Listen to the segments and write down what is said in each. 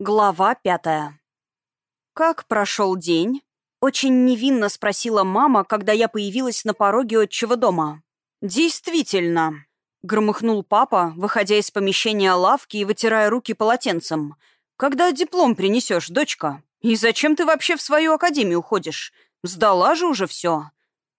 Глава пятая. «Как прошел день?» — очень невинно спросила мама, когда я появилась на пороге отчего дома. «Действительно», — громыхнул папа, выходя из помещения лавки и вытирая руки полотенцем. «Когда диплом принесешь, дочка? И зачем ты вообще в свою академию ходишь? Сдала же уже все».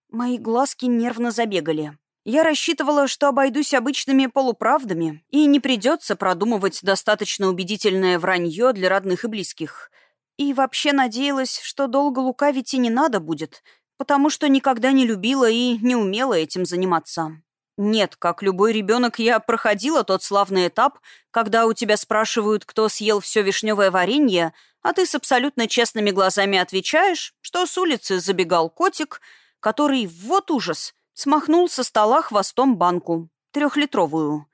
Мои глазки нервно забегали. Я рассчитывала, что обойдусь обычными полуправдами и не придется продумывать достаточно убедительное вранье для родных и близких. И вообще надеялась, что долго лукавить и не надо будет, потому что никогда не любила и не умела этим заниматься. Нет, как любой ребенок, я проходила тот славный этап, когда у тебя спрашивают, кто съел все вишневое варенье, а ты с абсолютно честными глазами отвечаешь, что с улицы забегал котик, который, вот ужас, смахнул со стола хвостом банку, трехлитровую.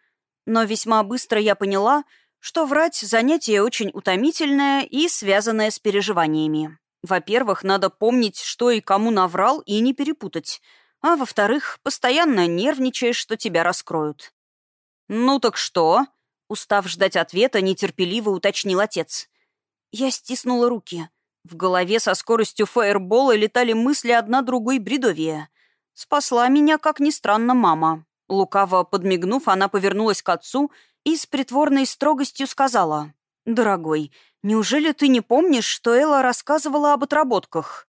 Но весьма быстро я поняла, что врать — занятие очень утомительное и связанное с переживаниями. Во-первых, надо помнить, что и кому наврал, и не перепутать. А во-вторых, постоянно нервничаешь, что тебя раскроют. «Ну так что?» — устав ждать ответа, нетерпеливо уточнил отец. Я стиснула руки. В голове со скоростью фаербола летали мысли одна другой бредовия. Спасла меня, как ни странно, мама. Лукаво подмигнув, она повернулась к отцу и с притворной строгостью сказала. «Дорогой, неужели ты не помнишь, что Элла рассказывала об отработках?»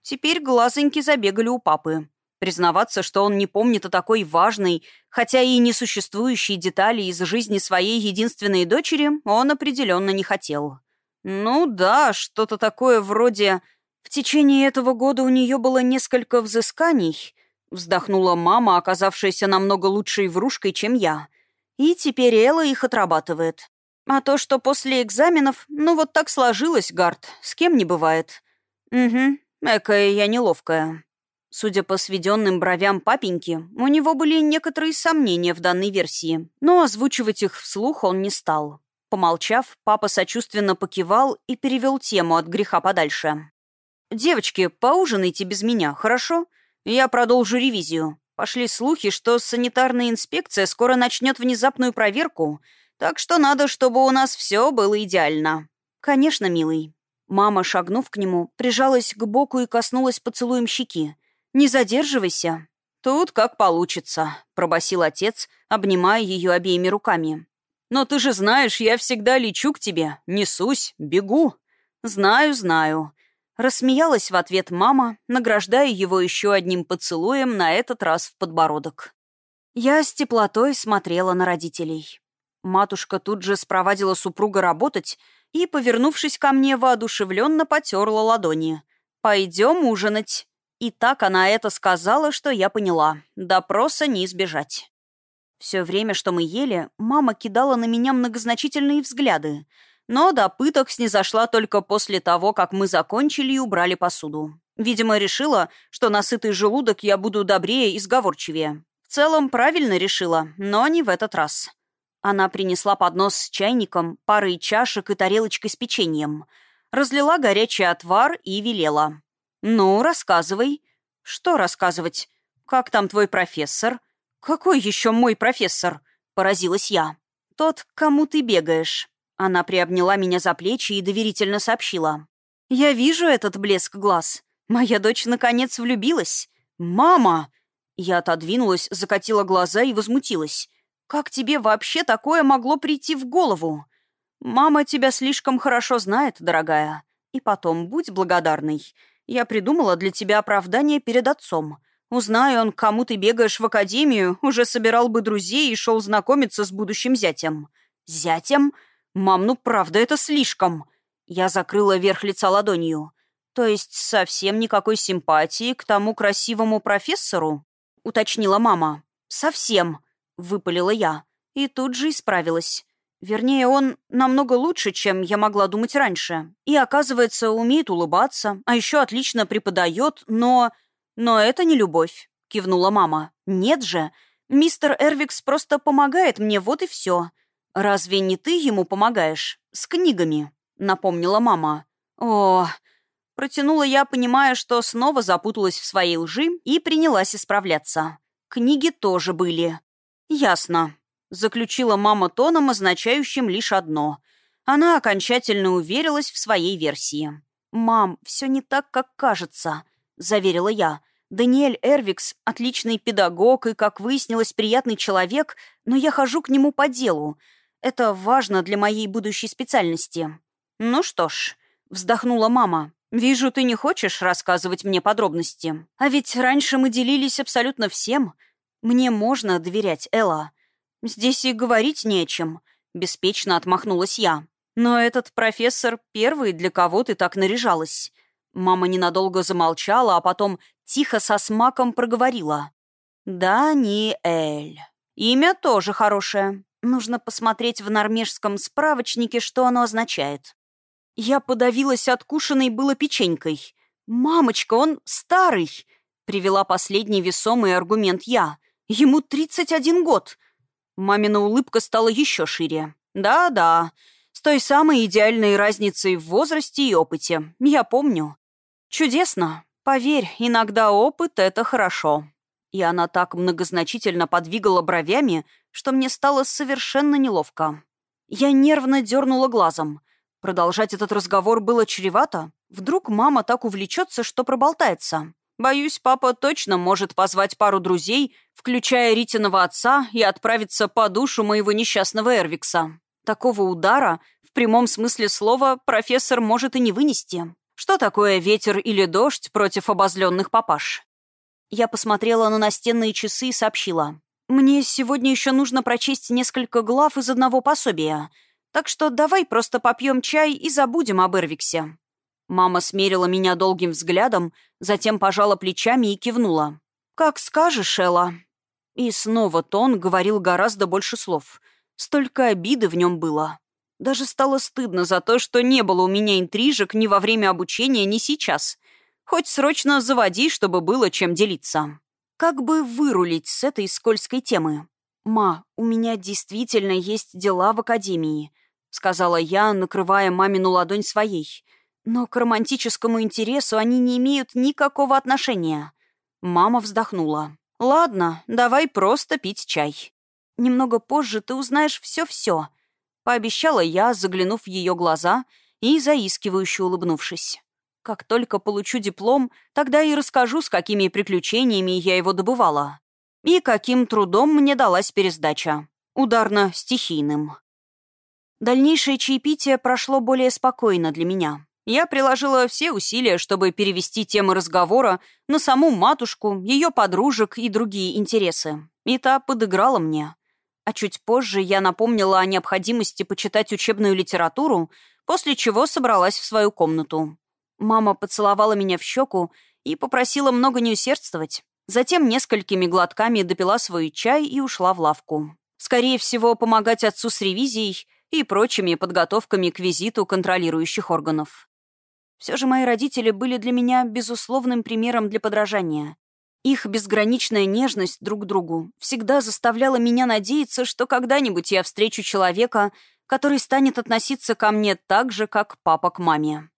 Теперь глазоньки забегали у папы. Признаваться, что он не помнит о такой важной, хотя и несуществующей детали из жизни своей единственной дочери, он определенно не хотел. «Ну да, что-то такое вроде...» В течение этого года у нее было несколько взысканий, Вздохнула мама, оказавшаяся намного лучшей врушкой, чем я. И теперь Элла их отрабатывает. А то, что после экзаменов, ну вот так сложилось, Гард, с кем не бывает. Угу, экая я неловкая. Судя по сведенным бровям папеньки, у него были некоторые сомнения в данной версии, но озвучивать их вслух он не стал. Помолчав, папа сочувственно покивал и перевел тему от греха подальше. «Девочки, поужинайте без меня, хорошо? Я продолжу ревизию. Пошли слухи, что санитарная инспекция скоро начнет внезапную проверку, так что надо, чтобы у нас все было идеально. Конечно, милый. Мама, шагнув к нему, прижалась к боку и коснулась поцелуем щеки. «Не задерживайся». «Тут как получится», — пробасил отец, обнимая ее обеими руками. «Но ты же знаешь, я всегда лечу к тебе, несусь, бегу». «Знаю, знаю. Рассмеялась в ответ мама, награждая его еще одним поцелуем, на этот раз в подбородок. Я с теплотой смотрела на родителей. Матушка тут же спровадила супруга работать и, повернувшись ко мне, воодушевленно потерла ладони. «Пойдем ужинать». И так она это сказала, что я поняла. Допроса не избежать. Все время, что мы ели, мама кидала на меня многозначительные взгляды — но до пыток снизошла только после того, как мы закончили и убрали посуду. Видимо, решила, что на сытый желудок я буду добрее и сговорчивее. В целом, правильно решила, но не в этот раз. Она принесла поднос с чайником, парой чашек и тарелочкой с печеньем. Разлила горячий отвар и велела. «Ну, рассказывай». «Что рассказывать? Как там твой профессор?» «Какой еще мой профессор?» — поразилась я. «Тот, кому ты бегаешь». Она приобняла меня за плечи и доверительно сообщила. «Я вижу этот блеск глаз. Моя дочь наконец влюбилась. Мама!» Я отодвинулась, закатила глаза и возмутилась. «Как тебе вообще такое могло прийти в голову?» «Мама тебя слишком хорошо знает, дорогая. И потом, будь благодарной. Я придумала для тебя оправдание перед отцом. Узнаю он, кому ты бегаешь в академию, уже собирал бы друзей и шел знакомиться с будущим зятем». «Зятем?» «Мам, ну правда, это слишком!» Я закрыла верх лица ладонью. «То есть совсем никакой симпатии к тому красивому профессору?» — уточнила мама. «Совсем», — выпалила я. И тут же исправилась. Вернее, он намного лучше, чем я могла думать раньше. И, оказывается, умеет улыбаться, а еще отлично преподает, но... «Но это не любовь», — кивнула мама. «Нет же. Мистер Эрвикс просто помогает мне, вот и все. «Разве не ты ему помогаешь? С книгами?» — напомнила мама. «О...» Протянула я, понимая, что снова запуталась в своей лжи и принялась исправляться. Книги тоже были. «Ясно», — заключила мама тоном, означающим лишь одно. Она окончательно уверилась в своей версии. «Мам, все не так, как кажется», — заверила я. «Даниэль Эрвикс — отличный педагог и, как выяснилось, приятный человек, но я хожу к нему по делу. Это важно для моей будущей специальности». «Ну что ж», — вздохнула мама, «Вижу, ты не хочешь рассказывать мне подробности. А ведь раньше мы делились абсолютно всем. Мне можно доверять, Элла. Здесь и говорить не о чем», — беспечно отмахнулась я. «Но этот профессор первый, для кого ты так наряжалась». Мама ненадолго замолчала, а потом тихо со смаком проговорила. «Даниэль. Имя тоже хорошее. Нужно посмотреть в норвежском справочнике, что оно означает». Я подавилась откушенной было печенькой. «Мамочка, он старый!» — привела последний весомый аргумент я. «Ему 31 год!» Мамина улыбка стала еще шире. «Да-да, с той самой идеальной разницей в возрасте и опыте. Я помню. Чудесно. Поверь, иногда опыт — это хорошо». И она так многозначительно подвигала бровями, что мне стало совершенно неловко. Я нервно дернула глазом. Продолжать этот разговор было чревато. Вдруг мама так увлечется, что проболтается. Боюсь, папа точно может позвать пару друзей, включая Ритиного отца, и отправиться по душу моего несчастного Эрвикса. Такого удара, в прямом смысле слова, профессор может и не вынести. Что такое ветер или дождь против обозленных папаш? Я посмотрела на настенные часы и сообщила. «Мне сегодня еще нужно прочесть несколько глав из одного пособия, так что давай просто попьем чай и забудем об Эрвиксе». Мама смерила меня долгим взглядом, затем пожала плечами и кивнула. «Как скажешь, Элла». И снова тон говорил гораздо больше слов. Столько обиды в нем было. Даже стало стыдно за то, что не было у меня интрижек ни во время обучения, ни сейчас. Хоть срочно заводи, чтобы было чем делиться. Как бы вырулить с этой скользкой темы? «Ма, у меня действительно есть дела в академии», — сказала я, накрывая мамину ладонь своей. «Но к романтическому интересу они не имеют никакого отношения». Мама вздохнула. «Ладно, давай просто пить чай. Немного позже ты узнаешь все-все», Пообещала я, заглянув в ее глаза и заискивающе улыбнувшись. Как только получу диплом, тогда и расскажу, с какими приключениями я его добывала. И каким трудом мне далась пересдача. Ударно-стихийным. Дальнейшее чаепитие прошло более спокойно для меня. Я приложила все усилия, чтобы перевести темы разговора на саму матушку, ее подружек и другие интересы. И та подыграла мне. А чуть позже я напомнила о необходимости почитать учебную литературу, после чего собралась в свою комнату. Мама поцеловала меня в щеку и попросила много не усердствовать. Затем несколькими глотками допила свой чай и ушла в лавку. Скорее всего, помогать отцу с ревизией и прочими подготовками к визиту контролирующих органов. Все же мои родители были для меня безусловным примером для подражания. Их безграничная нежность друг к другу всегда заставляла меня надеяться, что когда-нибудь я встречу человека, который станет относиться ко мне так же, как папа к маме.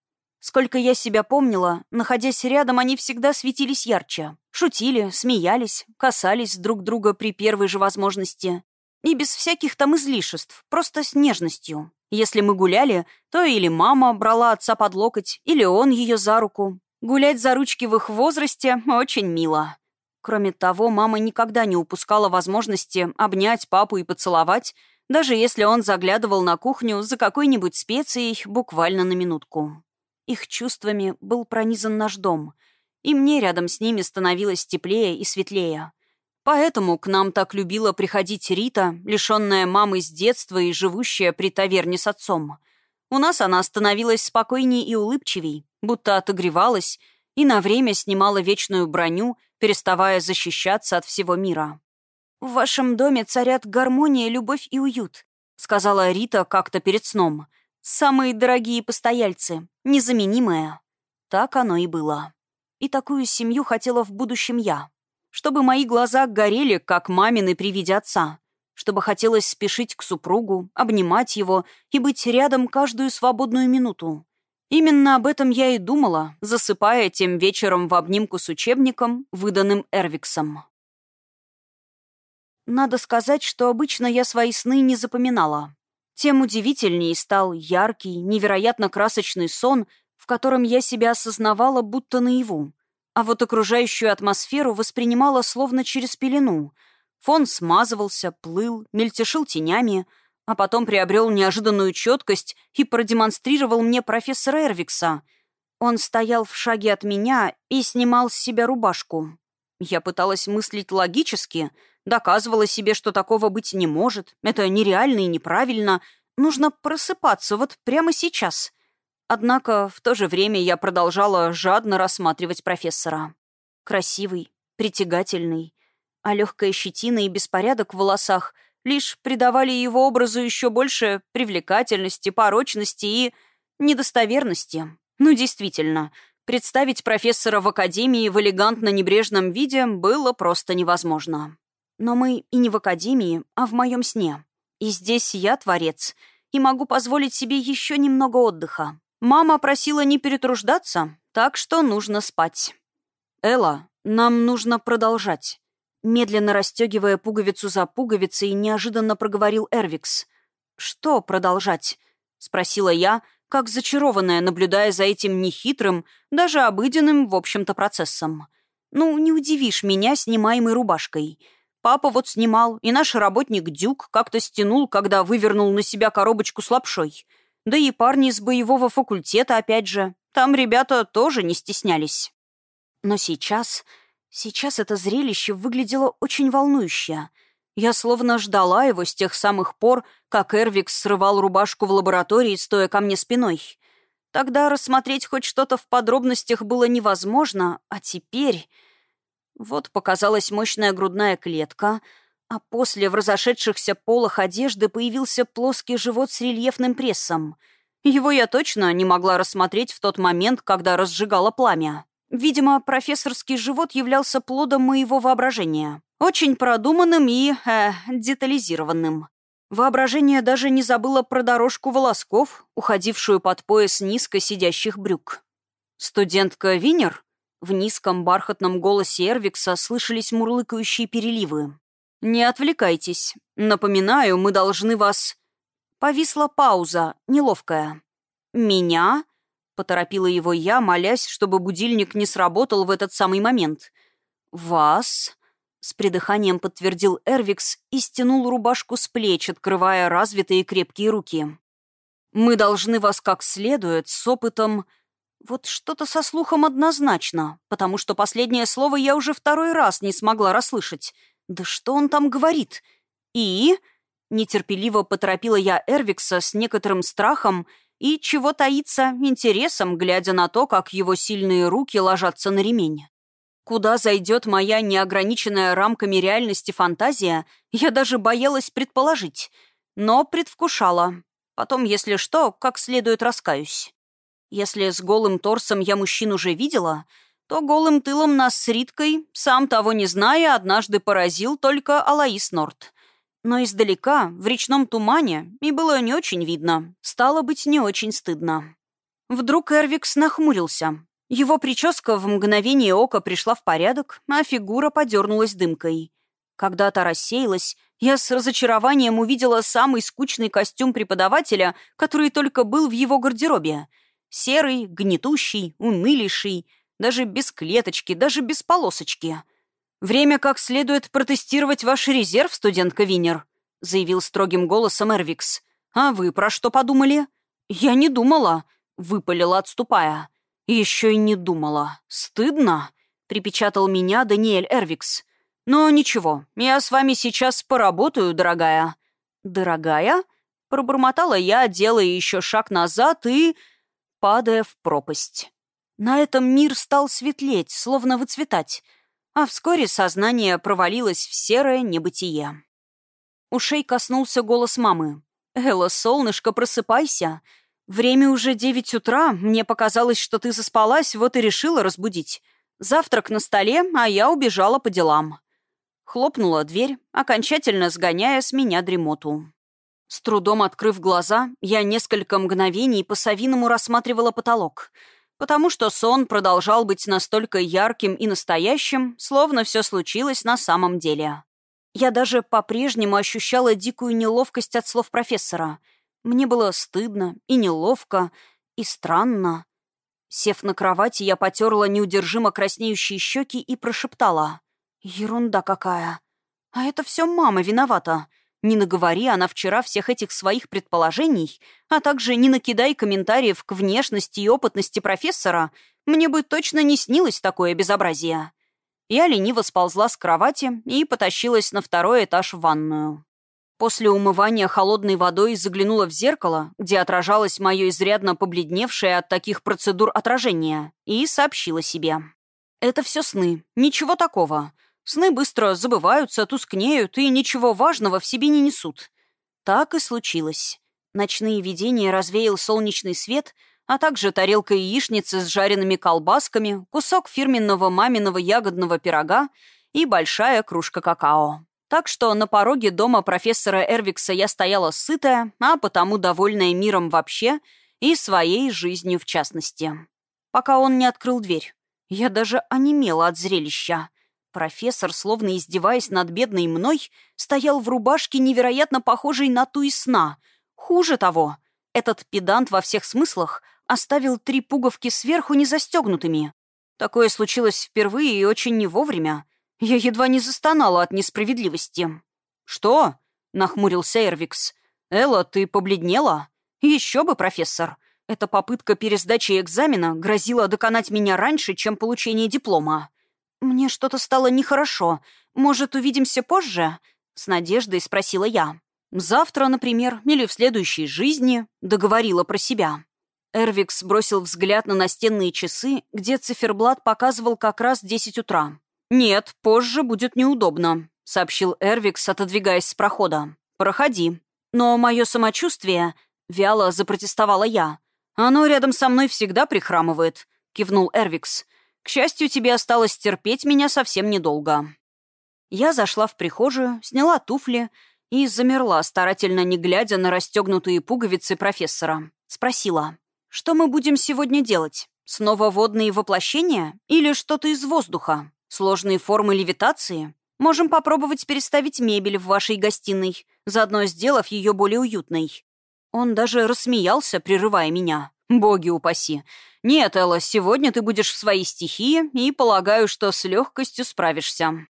Сколько я себя помнила, находясь рядом, они всегда светились ярче. Шутили, смеялись, касались друг друга при первой же возможности. И без всяких там излишеств, просто с нежностью. Если мы гуляли, то или мама брала отца под локоть, или он ее за руку, Гулять за ручки в их возрасте очень мило. Кроме того, мама никогда не упускала возможности обнять папу и поцеловать, даже если он заглядывал на кухню за какой-нибудь специей буквально на минутку. Их чувствами был пронизан наш дом, и мне рядом с ними становилось теплее и светлее. Поэтому к нам так любила приходить Рита, лишенная мамы с детства и живущая при таверне с отцом. У нас она становилась спокойней и улыбчивей, будто отогревалась и на время снимала вечную броню, переставая защищаться от всего мира. «В вашем доме царят гармония, любовь и уют», сказала Рита как-то перед сном. «Самые дорогие постояльцы, незаменимые». Так оно и было. И такую семью хотела в будущем я. Чтобы мои глаза горели, как мамины при виде отца. Чтобы хотелось спешить к супругу, обнимать его и быть рядом каждую свободную минуту. Именно об этом я и думала, засыпая тем вечером в обнимку с учебником, выданным Эрвиксом. Надо сказать, что обычно я свои сны не запоминала. Тем удивительнее стал яркий, невероятно красочный сон, в котором я себя осознавала будто наяву. А вот окружающую атмосферу воспринимала словно через пелену. Фон смазывался, плыл, мельтешил тенями, а потом приобрел неожиданную четкость и продемонстрировал мне профессора Эрвикса. Он стоял в шаге от меня и снимал с себя рубашку. Я пыталась мыслить логически, доказывала себе, что такого быть не может, это нереально и неправильно, нужно просыпаться вот прямо сейчас — Однако в то же время я продолжала жадно рассматривать профессора. Красивый, притягательный, а легкая щетина и беспорядок в волосах лишь придавали его образу еще больше привлекательности, порочности и недостоверности. Ну, действительно, представить профессора в академии в элегантно-небрежном виде было просто невозможно. Но мы и не в академии, а в моем сне. И здесь я творец, и могу позволить себе еще немного отдыха. Мама просила не перетруждаться, так что нужно спать. «Элла, нам нужно продолжать», — медленно расстегивая пуговицу за пуговицей, неожиданно проговорил Эрвикс. «Что продолжать?» — спросила я, как зачарованная, наблюдая за этим нехитрым, даже обыденным, в общем-то, процессом. «Ну, не удивишь меня снимаемой рубашкой». Папа вот снимал, и наш работник Дюк как-то стянул, когда вывернул на себя коробочку с лапшой. Да и парни из боевого факультета, опять же. Там ребята тоже не стеснялись. Но сейчас... Сейчас это зрелище выглядело очень волнующе. Я словно ждала его с тех самых пор, как Эрвикс срывал рубашку в лаборатории, стоя ко мне спиной. Тогда рассмотреть хоть что-то в подробностях было невозможно, а теперь... Вот показалась мощная грудная клетка — а после в разошедшихся полах одежды появился плоский живот с рельефным прессом. Его я точно не могла рассмотреть в тот момент, когда разжигала пламя. Видимо, профессорский живот являлся плодом моего воображения. Очень продуманным и... Э, детализированным. Воображение даже не забыло про дорожку волосков, уходившую под пояс низко сидящих брюк. «Студентка Винер?» В низком бархатном голосе Эрвикса слышались мурлыкающие переливы. «Не отвлекайтесь. Напоминаю, мы должны вас...» Повисла пауза, неловкая. «Меня?» — поторопила его я, молясь, чтобы будильник не сработал в этот самый момент. «Вас?» — с придыханием подтвердил Эрвикс и стянул рубашку с плеч, открывая развитые крепкие руки. «Мы должны вас как следует, с опытом...» Вот что-то со слухом однозначно, потому что последнее слово я уже второй раз не смогла расслышать — да что он там говорит? И... Нетерпеливо поторопила я Эрвикса с некоторым страхом и, чего таится, интересом, глядя на то, как его сильные руки ложатся на ремень. Куда зайдет моя неограниченная рамками реальности фантазия, я даже боялась предположить, но предвкушала. Потом, если что, как следует раскаюсь. Если с голым торсом я мужчин уже видела, то голым тылом нас с Риткой, сам того не зная, однажды поразил только Алаис Норт. Но издалека, в речном тумане, и было не очень видно. Стало быть, не очень стыдно. Вдруг Эрвикс нахмурился. Его прическа в мгновение ока пришла в порядок, а фигура подернулась дымкой. Когда та рассеялась, я с разочарованием увидела самый скучный костюм преподавателя, который только был в его гардеробе. Серый, гнетущий, унылейший, даже без клеточки, даже без полосочки. «Время как следует протестировать ваш резерв, студентка Винер», заявил строгим голосом Эрвикс. «А вы про что подумали?» «Я не думала», — выпалила, отступая. «Еще и не думала. Стыдно», — припечатал меня Даниэль Эрвикс. «Но ничего, я с вами сейчас поработаю, дорогая». «Дорогая?» — пробормотала я, делая еще шаг назад и... падая в пропасть. На этом мир стал светлеть, словно выцветать, а вскоре сознание провалилось в серое небытие. Ушей коснулся голос мамы. «Элла, солнышко, просыпайся. Время уже девять утра, мне показалось, что ты заспалась, вот и решила разбудить. Завтрак на столе, а я убежала по делам». Хлопнула дверь, окончательно сгоняя с меня дремоту. С трудом открыв глаза, я несколько мгновений по-совиному рассматривала потолок — потому что сон продолжал быть настолько ярким и настоящим, словно все случилось на самом деле. Я даже по-прежнему ощущала дикую неловкость от слов профессора. Мне было стыдно и неловко, и странно. Сев на кровати, я потерла неудержимо краснеющие щеки и прошептала. «Ерунда какая! А это все мама виновата!» Не наговори она вчера всех этих своих предположений, а также не накидай комментариев к внешности и опытности профессора, мне бы точно не снилось такое безобразие. Я лениво сползла с кровати и потащилась на второй этаж в ванную. После умывания холодной водой заглянула в зеркало, где отражалось мое изрядно побледневшее от таких процедур отражение, и сообщила себе. «Это все сны. Ничего такого. Сны быстро забываются, тускнеют и ничего важного в себе не несут. Так и случилось. Ночные видения развеял солнечный свет, а также тарелка яичницы с жареными колбасками, кусок фирменного маминого ягодного пирога и большая кружка какао. Так что на пороге дома профессора Эрвикса я стояла сытая, а потому довольная миром вообще и своей жизнью в частности. Пока он не открыл дверь. Я даже онемела от зрелища. Профессор, словно издеваясь над бедной мной, стоял в рубашке, невероятно похожей на ту из сна. Хуже того, этот педант во всех смыслах оставил три пуговки сверху незастегнутыми. Такое случилось впервые и очень не вовремя. Я едва не застонала от несправедливости. «Что?» — нахмурился Эрвикс. «Элла, ты побледнела?» «Еще бы, профессор. Эта попытка пересдачи экзамена грозила доконать меня раньше, чем получение диплома». «Мне что-то стало нехорошо. Может, увидимся позже?» — с надеждой спросила я. «Завтра, например, или в следующей жизни», — договорила про себя. Эрвикс бросил взгляд на настенные часы, где циферблат показывал как раз 10 утра. «Нет, позже будет неудобно», — сообщил Эрвикс, отодвигаясь с прохода. «Проходи». «Но мое самочувствие...» — вяло запротестовала я. «Оно рядом со мной всегда прихрамывает», — кивнул Эрвикс. К счастью, тебе осталось терпеть меня совсем недолго». Я зашла в прихожую, сняла туфли и замерла, старательно не глядя на расстегнутые пуговицы профессора. Спросила, что мы будем сегодня делать? Снова водные воплощения или что-то из воздуха? Сложные формы левитации? Можем попробовать переставить мебель в вашей гостиной, заодно сделав ее более уютной. Он даже рассмеялся, прерывая меня. Боги упаси. Нет, Элла, сегодня ты будешь в своей стихии, и полагаю, что с легкостью справишься.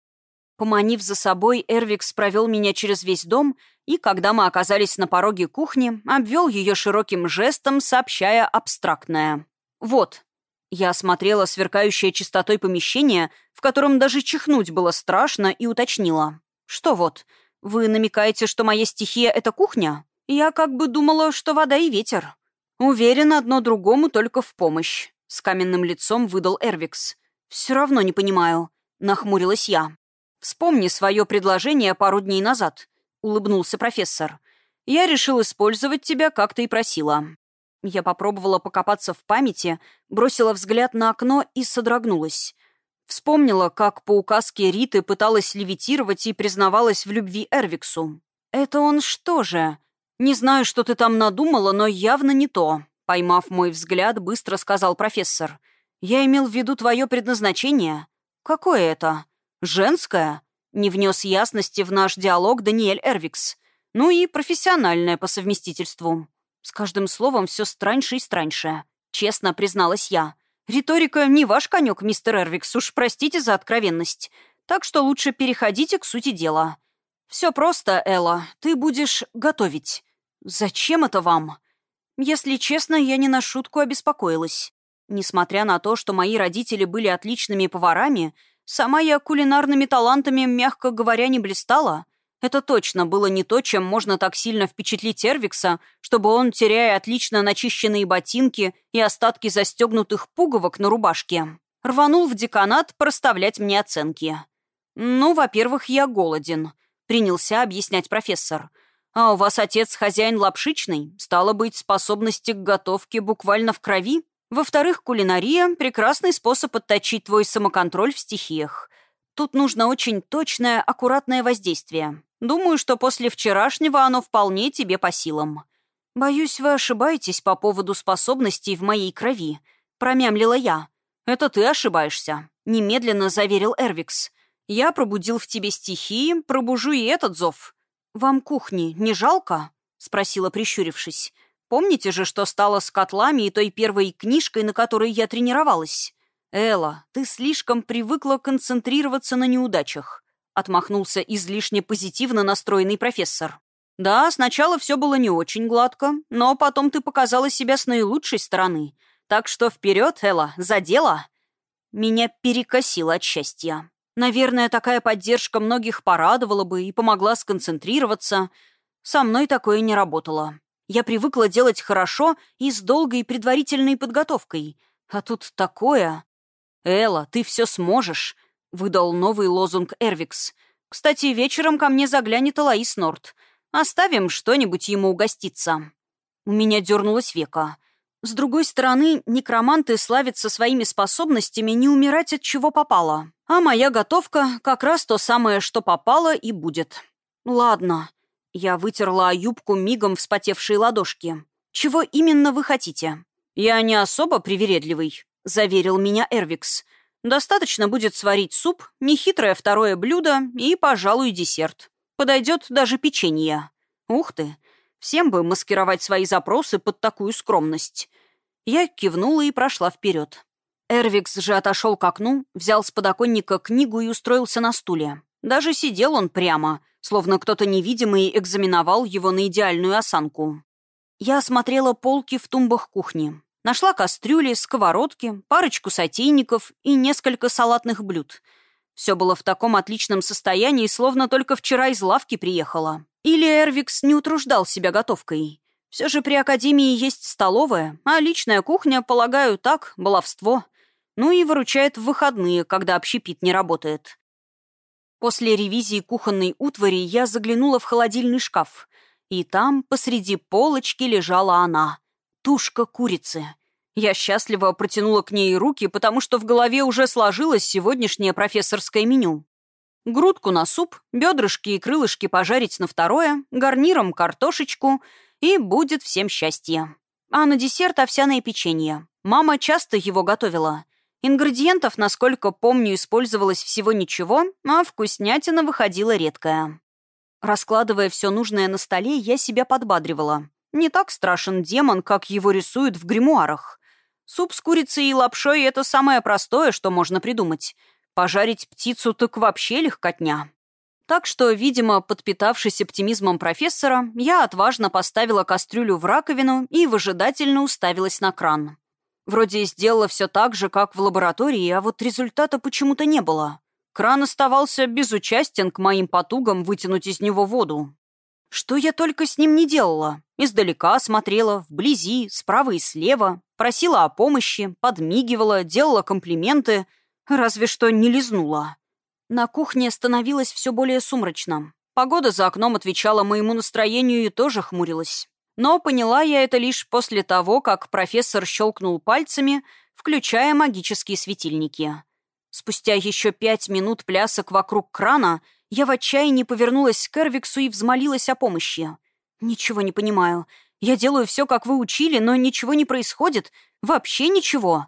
Поманив за собой, Эрвикс провел меня через весь дом, и, когда мы оказались на пороге кухни, обвел ее широким жестом, сообщая абстрактное. «Вот». Я осмотрела сверкающее чистотой помещение, в котором даже чихнуть было страшно, и уточнила. «Что вот? Вы намекаете, что моя стихия — это кухня? Я как бы думала, что вода и ветер». «Уверен, одно другому только в помощь», — с каменным лицом выдал Эрвикс. «Все равно не понимаю», — нахмурилась я. «Вспомни свое предложение пару дней назад», — улыбнулся профессор. «Я решил использовать тебя, как ты и просила». Я попробовала покопаться в памяти, бросила взгляд на окно и содрогнулась. Вспомнила, как по указке Риты пыталась левитировать и признавалась в любви Эрвиксу. «Это он что же?» «Не знаю, что ты там надумала, но явно не то», — поймав мой взгляд, быстро сказал профессор. «Я имел в виду твое предназначение». «Какое это?» «Женское?» — не внес ясности в наш диалог Даниэль Эрвикс. «Ну и профессиональное по совместительству». С каждым словом все страньше и страньше. Честно призналась я. «Риторика не ваш конек, мистер Эрвикс, уж простите за откровенность. Так что лучше переходите к сути дела. «Все просто, Элла. Ты будешь готовить. Зачем это вам?» Если честно, я не на шутку обеспокоилась. Несмотря на то, что мои родители были отличными поварами, сама я кулинарными талантами, мягко говоря, не блистала. Это точно было не то, чем можно так сильно впечатлить Эрвикса, чтобы он, теряя отлично начищенные ботинки и остатки застегнутых пуговок на рубашке, рванул в деканат проставлять мне оценки. Ну, во-первых, я голоден. — принялся объяснять профессор. «А у вас отец хозяин лапшичный? Стало быть, способности к готовке буквально в крови? Во-вторых, кулинария — прекрасный способ отточить твой самоконтроль в стихиях. Тут нужно очень точное, аккуратное воздействие. Думаю, что после вчерашнего оно вполне тебе по силам. Боюсь, вы ошибаетесь по поводу способностей в моей крови», — промямлила я. «Это ты ошибаешься», — немедленно заверил Эрвикс. Я пробудил в тебе стихии, пробужу и этот зов. Вам кухни не жалко?» спросила, прищурившись. «Помните же, что стало с котлами и той первой книжкой, на которой я тренировалась?» «Элла, ты слишком привыкла концентрироваться на неудачах», — отмахнулся излишне позитивно настроенный профессор. «Да, сначала все было не очень гладко, но потом ты показала себя с наилучшей стороны. Так что вперед, Элла, за дело!» Меня перекосило от счастья. Наверное, такая поддержка многих порадовала бы и помогла сконцентрироваться. Со мной такое не работало. Я привыкла делать хорошо и с долгой предварительной подготовкой. А тут такое... «Элла, ты все сможешь», — выдал новый лозунг Эрвикс. «Кстати, вечером ко мне заглянет Алаис Норт. Оставим что-нибудь ему угоститься». У меня дернулось века. С другой стороны, некроманты славятся своими способностями не умирать от чего попало. А моя готовка как раз то самое, что попало и будет. Ладно. Я вытерла юбку мигом вспотевшие ладошки. Чего именно вы хотите? Я не особо привередливый, заверил меня Эрвикс. Достаточно будет сварить суп, нехитрое второе блюдо и, пожалуй, десерт. Подойдет даже печенье. Ух ты, всем бы маскировать свои запросы под такую скромность. Я кивнула и прошла вперед. Эрвикс же отошел к окну, взял с подоконника книгу и устроился на стуле. Даже сидел он прямо, словно кто-то невидимый экзаменовал его на идеальную осанку. Я осмотрела полки в тумбах кухни. Нашла кастрюли, сковородки, парочку сотейников и несколько салатных блюд. Все было в таком отличном состоянии, словно только вчера из лавки приехала. Или Эрвикс не утруждал себя готовкой. Все же при Академии есть столовая, а личная кухня, полагаю, так, баловство. Ну и выручает в выходные, когда общепит не работает. После ревизии кухонной утвари я заглянула в холодильный шкаф, и там посреди полочки лежала она — тушка курицы. Я счастливо протянула к ней руки, потому что в голове уже сложилось сегодняшнее профессорское меню. Грудку на суп, бедрышки и крылышки пожарить на второе, гарниром картошечку, и будет всем счастье. А на десерт овсяное печенье. Мама часто его готовила. Ингредиентов, насколько помню, использовалось всего ничего, а вкуснятина выходила редкая. Раскладывая все нужное на столе, я себя подбадривала. Не так страшен демон, как его рисуют в гримуарах. Суп с курицей и лапшой — это самое простое, что можно придумать. Пожарить птицу так вообще легкотня. Так что, видимо, подпитавшись оптимизмом профессора, я отважно поставила кастрюлю в раковину и выжидательно уставилась на кран. Вроде сделала все так же, как в лаборатории, а вот результата почему-то не было. Кран оставался безучастен к моим потугам вытянуть из него воду. Что я только с ним не делала. Издалека смотрела, вблизи, справа и слева, просила о помощи, подмигивала, делала комплименты, разве что не лизнула. На кухне становилось все более сумрачно. Погода за окном отвечала моему настроению и тоже хмурилась. Но поняла я это лишь после того, как профессор щелкнул пальцами, включая магические светильники. Спустя еще пять минут плясок вокруг крана я в отчаянии повернулась к Эрвиксу и взмолилась о помощи. «Ничего не понимаю. Я делаю все, как вы учили, но ничего не происходит. Вообще ничего».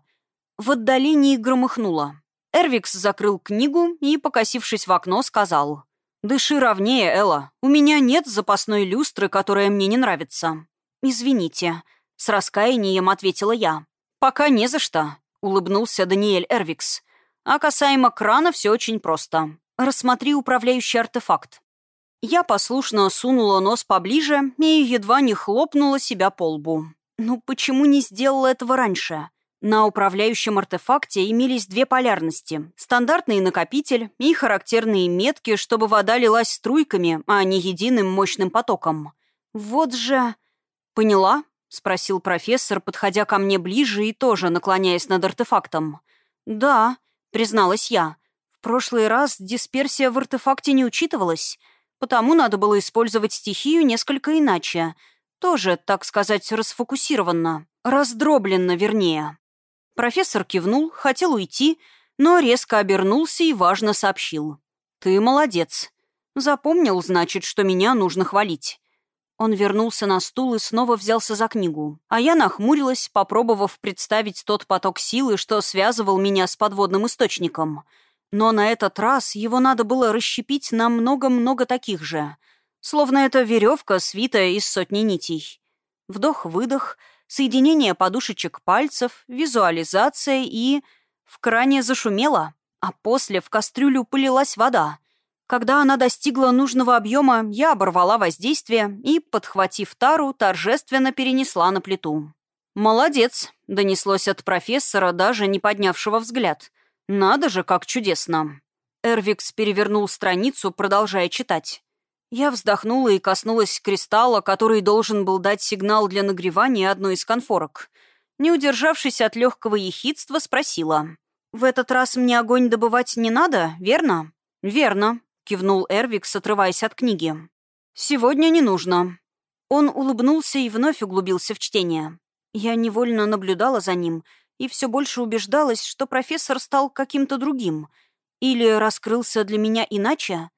В отдалении громыхнуло. Эрвикс закрыл книгу и, покосившись в окно, сказал — «Дыши ровнее, Элла. У меня нет запасной люстры, которая мне не нравится». «Извините», — с раскаянием ответила я. «Пока не за что», — улыбнулся Даниэль Эрвикс. «А касаемо крана все очень просто. Рассмотри управляющий артефакт». Я послушно сунула нос поближе и едва не хлопнула себя по лбу. «Ну почему не сделала этого раньше?» На управляющем артефакте имелись две полярности — стандартный накопитель и характерные метки, чтобы вода лилась струйками, а не единым мощным потоком. «Вот же...» «Поняла?» — спросил профессор, подходя ко мне ближе и тоже наклоняясь над артефактом. «Да», — призналась я. «В прошлый раз дисперсия в артефакте не учитывалась, потому надо было использовать стихию несколько иначе. Тоже, так сказать, расфокусированно. Раздробленно, вернее». Профессор кивнул, хотел уйти, но резко обернулся и важно сообщил. «Ты молодец. Запомнил, значит, что меня нужно хвалить». Он вернулся на стул и снова взялся за книгу. А я нахмурилась, попробовав представить тот поток силы, что связывал меня с подводным источником. Но на этот раз его надо было расщепить на много-много таких же. словно это веревка, свитая из сотни нитей. Вдох-выдох, соединение подушечек пальцев, визуализация и... В кране зашумело, а после в кастрюлю полилась вода. Когда она достигла нужного объема, я оборвала воздействие и, подхватив тару, торжественно перенесла на плиту. «Молодец», — донеслось от профессора, даже не поднявшего взгляд. «Надо же, как чудесно». Эрвикс перевернул страницу, продолжая читать. Я вздохнула и коснулась кристалла, который должен был дать сигнал для нагревания одной из конфорок. Не удержавшись от легкого ехидства, спросила. «В этот раз мне огонь добывать не надо, верно?» «Верно», — кивнул Эрвикс, отрываясь от книги. «Сегодня не нужно». Он улыбнулся и вновь углубился в чтение. Я невольно наблюдала за ним и все больше убеждалась, что профессор стал каким-то другим — или раскрылся для меня иначе?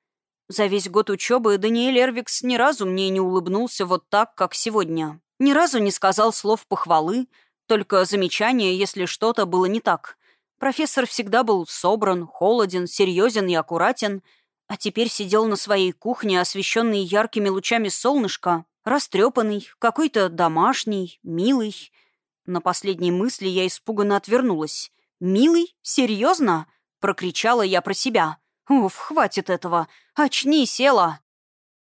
За весь год учебы Даниэль Эрвикс ни разу мне не улыбнулся вот так, как сегодня. Ни разу не сказал слов похвалы, только замечания, если что-то было не так. Профессор всегда был собран, холоден, серьезен и аккуратен, а теперь сидел на своей кухне, освещенной яркими лучами солнышка, растрепанный, какой-то домашний, милый. На последней мысли я испуганно отвернулась. «Милый? Серьезно?» — прокричала я про себя. «Уф, хватит этого! Очни, села!»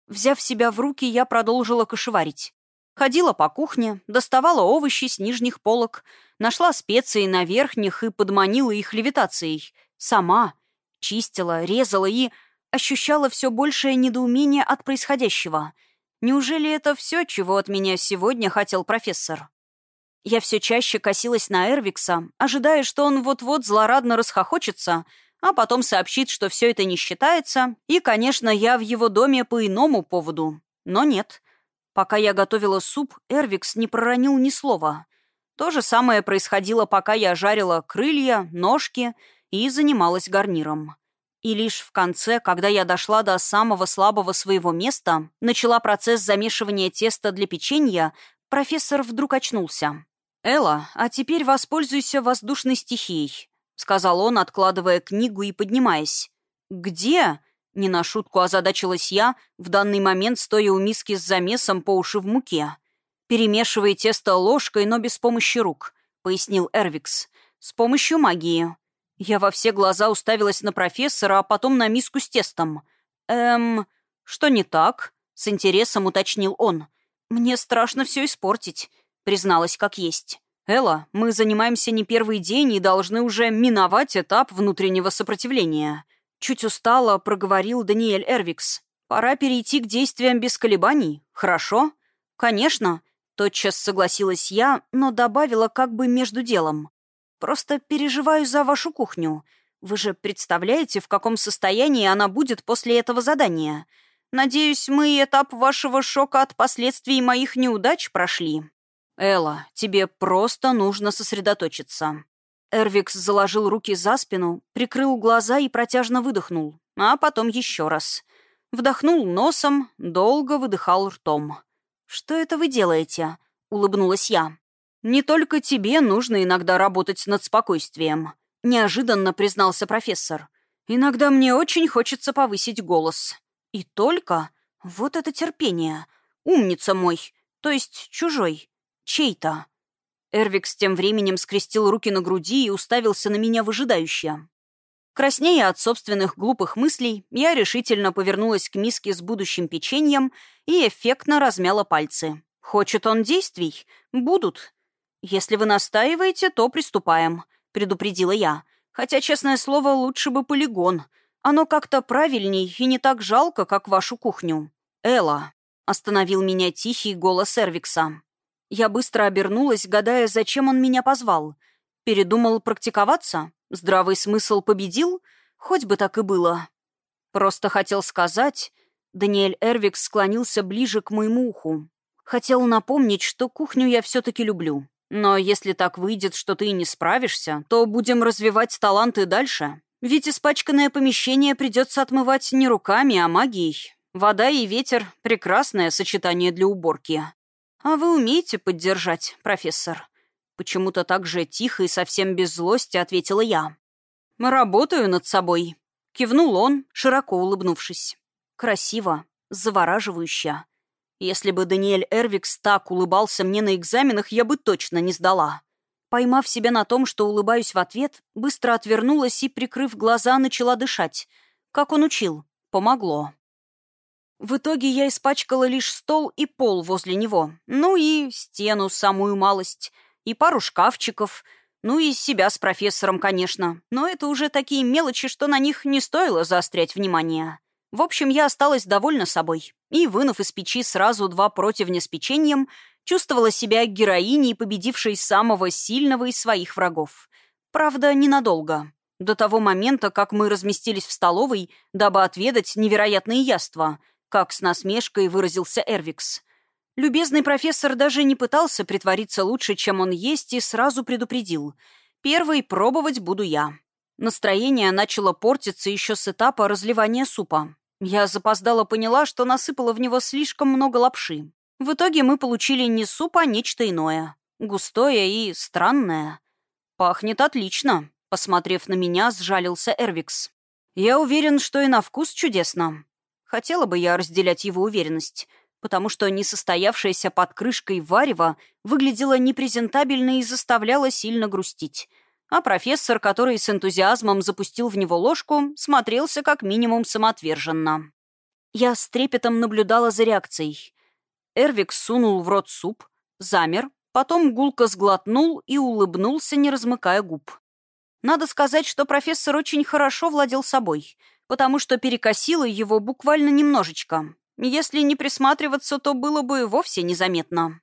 Взяв себя в руки, я продолжила кошеварить. Ходила по кухне, доставала овощи с нижних полок, нашла специи на верхних и подманила их левитацией. Сама. Чистила, резала и ощущала все большее недоумение от происходящего. Неужели это все, чего от меня сегодня хотел профессор? Я все чаще косилась на Эрвикса, ожидая, что он вот-вот злорадно расхохочется, а потом сообщит, что все это не считается, и, конечно, я в его доме по иному поводу. Но нет. Пока я готовила суп, Эрвикс не проронил ни слова. То же самое происходило, пока я жарила крылья, ножки и занималась гарниром. И лишь в конце, когда я дошла до самого слабого своего места, начала процесс замешивания теста для печенья, профессор вдруг очнулся. «Элла, а теперь воспользуйся воздушной стихией», — сказал он, откладывая книгу и поднимаясь. «Где?» — не на шутку озадачилась я, в данный момент стоя у миски с замесом по уши в муке. «Перемешивай тесто ложкой, но без помощи рук», — пояснил Эрвикс. «С помощью магии». Я во все глаза уставилась на профессора, а потом на миску с тестом. «Эм, что не так?» — с интересом уточнил он. «Мне страшно все испортить призналась как есть. «Элла, мы занимаемся не первый день и должны уже миновать этап внутреннего сопротивления». Чуть устало проговорил Даниэль Эрвикс. «Пора перейти к действиям без колебаний. Хорошо?» «Конечно», — тотчас согласилась я, но добавила как бы между делом. «Просто переживаю за вашу кухню. Вы же представляете, в каком состоянии она будет после этого задания? Надеюсь, мы этап вашего шока от последствий моих неудач прошли». «Элла, тебе просто нужно сосредоточиться». Эрвикс заложил руки за спину, прикрыл глаза и протяжно выдохнул, а потом еще раз. Вдохнул носом, долго выдыхал ртом. «Что это вы делаете?» — улыбнулась я. «Не только тебе нужно иногда работать над спокойствием», — неожиданно признался профессор. «Иногда мне очень хочется повысить голос». «И только? Вот это терпение. Умница мой, то есть чужой. Чей-то. Эрвикс тем временем скрестил руки на груди и уставился на меня выжидающе. Краснея от собственных глупых мыслей, я решительно повернулась к миске с будущим печеньем и эффектно размяла пальцы. «Хочет он действий? Будут. Если вы настаиваете, то приступаем», — предупредила я. «Хотя, честное слово, лучше бы полигон. Оно как-то правильней и не так жалко, как вашу кухню». «Элла», — остановил меня тихий голос Эрвикса. Я быстро обернулась, гадая, зачем он меня позвал. Передумал практиковаться? Здравый смысл победил? Хоть бы так и было. Просто хотел сказать... Даниэль Эрвикс склонился ближе к моему уху. Хотел напомнить, что кухню я все-таки люблю. Но если так выйдет, что ты не справишься, то будем развивать таланты дальше. Ведь испачканное помещение придется отмывать не руками, а магией. Вода и ветер — прекрасное сочетание для уборки. «А вы умеете поддержать, профессор?» Почему-то так же тихо и совсем без злости ответила я. «Работаю над собой», — кивнул он, широко улыбнувшись. «Красиво. завораживающе. Если бы Даниэль Эрвикс так улыбался мне на экзаменах, я бы точно не сдала. Поймав себя на том, что улыбаюсь в ответ, быстро отвернулась и, прикрыв глаза, начала дышать. Как он учил. Помогло. В итоге я испачкала лишь стол и пол возле него, ну и стену самую малость, и пару шкафчиков, ну и себя с профессором, конечно, но это уже такие мелочи, что на них не стоило заострять внимание. В общем, я осталась довольна собой и, вынув из печи сразу два противня с печеньем, чувствовала себя героиней, победившей самого сильного из своих врагов. Правда, ненадолго. До того момента, как мы разместились в столовой, дабы отведать невероятные яства, как с насмешкой выразился Эрвикс. Любезный профессор даже не пытался притвориться лучше, чем он есть, и сразу предупредил. Первый пробовать буду я. Настроение начало портиться еще с этапа разливания супа. Я запоздала поняла, что насыпала в него слишком много лапши. В итоге мы получили не суп, а нечто иное. Густое и странное. «Пахнет отлично», — посмотрев на меня, сжалился Эрвикс. «Я уверен, что и на вкус чудесно». Хотела бы я разделять его уверенность, потому что несостоявшаяся под крышкой варево выглядела непрезентабельно и заставляла сильно грустить — а профессор, который с энтузиазмом запустил в него ложку, смотрелся как минимум самоотверженно. Я с трепетом наблюдала за реакцией. Эрвик сунул в рот суп, замер, потом гулко сглотнул и улыбнулся, не размыкая губ. Надо сказать, что профессор очень хорошо владел собой, потому что перекосило его буквально немножечко. Если не присматриваться, то было бы вовсе незаметно.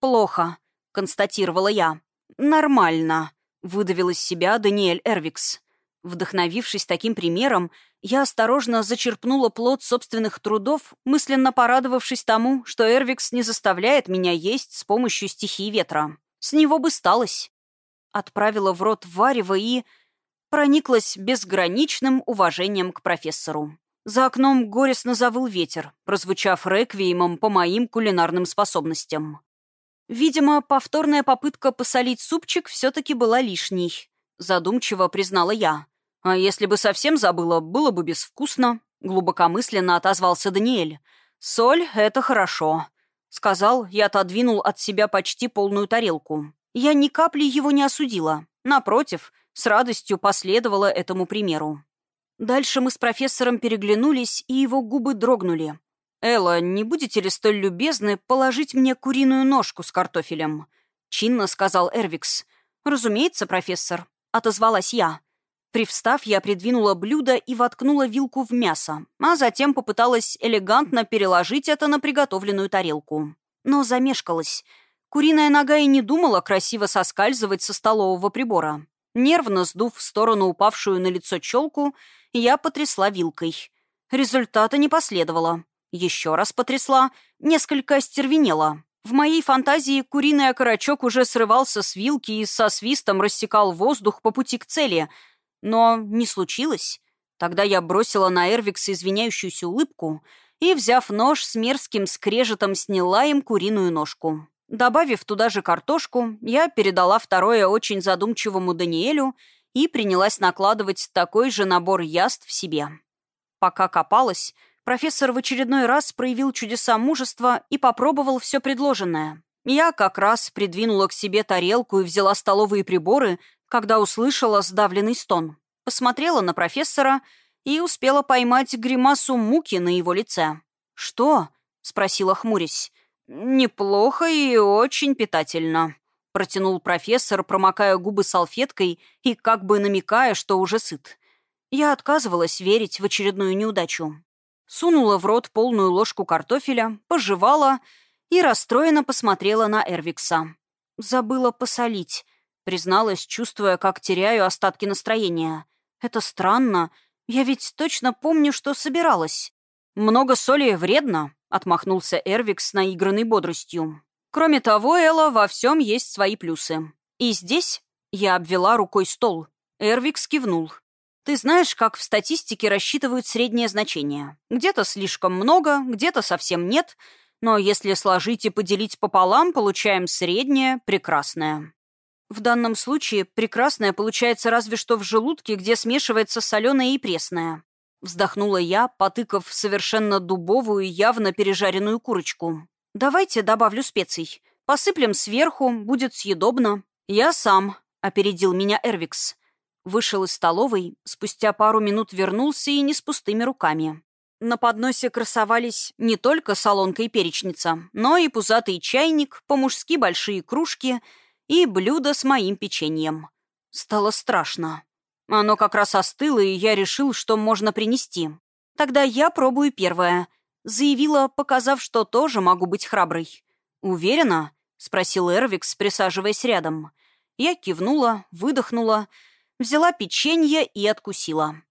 «Плохо», — констатировала я. «Нормально», Выдавил из себя Даниэль Эрвикс. Вдохновившись таким примером, я осторожно зачерпнула плод собственных трудов, мысленно порадовавшись тому, что Эрвикс не заставляет меня есть с помощью стихии ветра. С него бы сталось. Отправила в рот варево и... прониклась безграничным уважением к профессору. За окном горестно завыл ветер, прозвучав реквиемом по моим кулинарным способностям. Видимо, повторная попытка посолить супчик все-таки была лишней. Задумчиво признала я. А если бы совсем забыла, было бы безвкусно. Глубокомысленно отозвался Даниэль. «Соль — это хорошо», — сказал и отодвинул от себя почти полную тарелку. Я ни капли его не осудила. Напротив, с радостью последовала этому примеру. Дальше мы с профессором переглянулись, и его губы дрогнули. «Элла, не будете ли столь любезны положить мне куриную ножку с картофелем?» — чинно сказал Эрвикс. «Разумеется, профессор», — отозвалась я. Привстав, я придвинула блюдо и воткнула вилку в мясо, а затем попыталась элегантно переложить это на приготовленную тарелку. Но замешкалась. Куриная нога и не думала красиво соскальзывать со столового прибора. Нервно сдув в сторону упавшую на лицо челку, я потрясла вилкой. Результата не последовало. Еще раз потрясла, несколько остервенела. В моей фантазии куриный окорочок уже срывался с вилки и со свистом рассекал воздух по пути к цели. Но не случилось. Тогда я бросила на Эрвикса извиняющуюся улыбку и, взяв нож, с мерзким скрежетом сняла им куриную ножку. Добавив туда же картошку, я передала второе очень задумчивому Даниэлю и принялась накладывать такой же набор яств в себе. Пока копалась, профессор в очередной раз проявил чудеса мужества и попробовал все предложенное. Я как раз придвинула к себе тарелку и взяла столовые приборы, когда услышала сдавленный стон. Посмотрела на профессора и успела поймать гримасу муки на его лице. «Что?» — спросила хмурясь. «Неплохо и очень питательно», — протянул профессор, промокая губы салфеткой и как бы намекая, что уже сыт. Я отказывалась верить в очередную неудачу. Сунула в рот полную ложку картофеля, пожевала и расстроенно посмотрела на Эрвикса. «Забыла посолить», — призналась, чувствуя, как теряю остатки настроения. «Это странно. Я ведь точно помню, что собиралась». «Много соли вредно», — отмахнулся Эрвикс с наигранной бодростью. «Кроме того, Элла, во всем есть свои плюсы. И здесь...» — я обвела рукой стол. Эрвикс кивнул. Ты знаешь, как в статистике рассчитывают среднее значение. Где-то слишком много, где-то совсем нет, но если сложить и поделить пополам, получаем среднее, прекрасное. В данном случае прекрасное получается разве что в желудке, где смешивается соленое и пресное. Вздохнула я, потыкав совершенно дубовую, явно пережаренную курочку. «Давайте добавлю специй. Посыплем сверху, будет съедобно». «Я сам», — опередил меня Эрвикс. Вышел из столовой, спустя пару минут вернулся и не с пустыми руками. На подносе красовались не только солонка и перечница, но и пузатый чайник, по-мужски большие кружки и блюдо с моим печеньем. Стало страшно. Оно как раз остыло, и я решил, что можно принести. Тогда я пробую первое. Заявила, показав, что тоже могу быть храброй. «Уверена?» — спросил Эрвикс, присаживаясь рядом. Я кивнула, выдохнула, взяла печенье и откусила.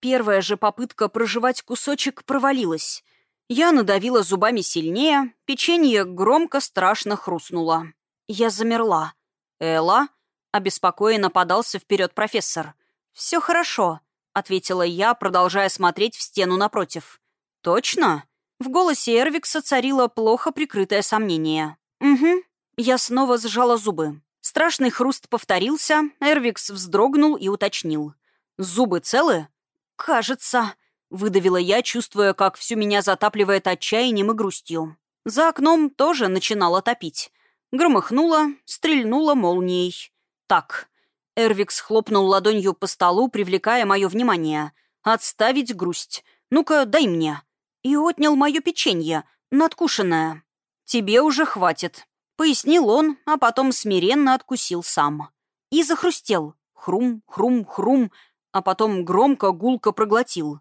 Первая же попытка проживать кусочек провалилась. Я надавила зубами сильнее, печенье громко страшно хрустнуло. Я замерла. «Элла?» — обеспокоенно подался вперед профессор. «Все хорошо», — ответила я, продолжая смотреть в стену напротив. «Точно?» В голосе Эрвикса царило плохо прикрытое сомнение. «Угу». Я снова сжала зубы. Страшный хруст повторился, Эрвикс вздрогнул и уточнил. «Зубы целы?» «Кажется», — выдавила я, чувствуя, как всю меня затапливает отчаянием и грустью. За окном тоже начинало топить. Громыхнуло, стрельнуло молнией. «Так». Эрвикс хлопнул ладонью по столу, привлекая мое внимание. «Отставить грусть. Ну-ка, дай мне». И отнял мое печенье, надкушенное. «Тебе уже хватит», — пояснил он, а потом смиренно откусил сам. И захрустел. Хрум, хрум, хрум, а потом громко, гулко проглотил.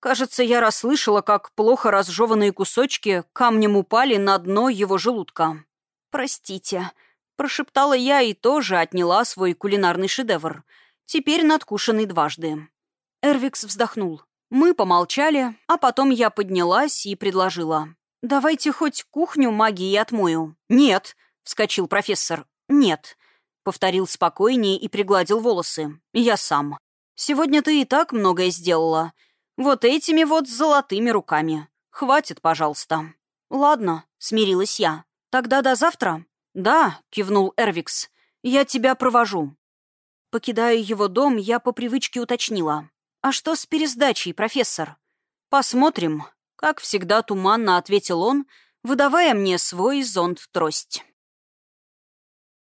Кажется, я расслышала, как плохо разжеванные кусочки камнем упали на дно его желудка. «Простите», — прошептала я и тоже отняла свой кулинарный шедевр, теперь надкушенный дважды. Эрвикс вздохнул. Мы помолчали, а потом я поднялась и предложила. «Давайте хоть кухню магии отмою». «Нет», — вскочил профессор. «Нет», — повторил спокойнее и пригладил волосы. «Я сам». Сегодня ты и так многое сделала. Вот этими вот золотыми руками. Хватит, пожалуйста». «Ладно», — смирилась я. «Тогда до завтра?» «Да», — кивнул Эрвикс. «Я тебя провожу». Покидая его дом, я по привычке уточнила. «А что с пересдачей, профессор?» «Посмотрим», — как всегда туманно ответил он, выдавая мне свой зонт-трость.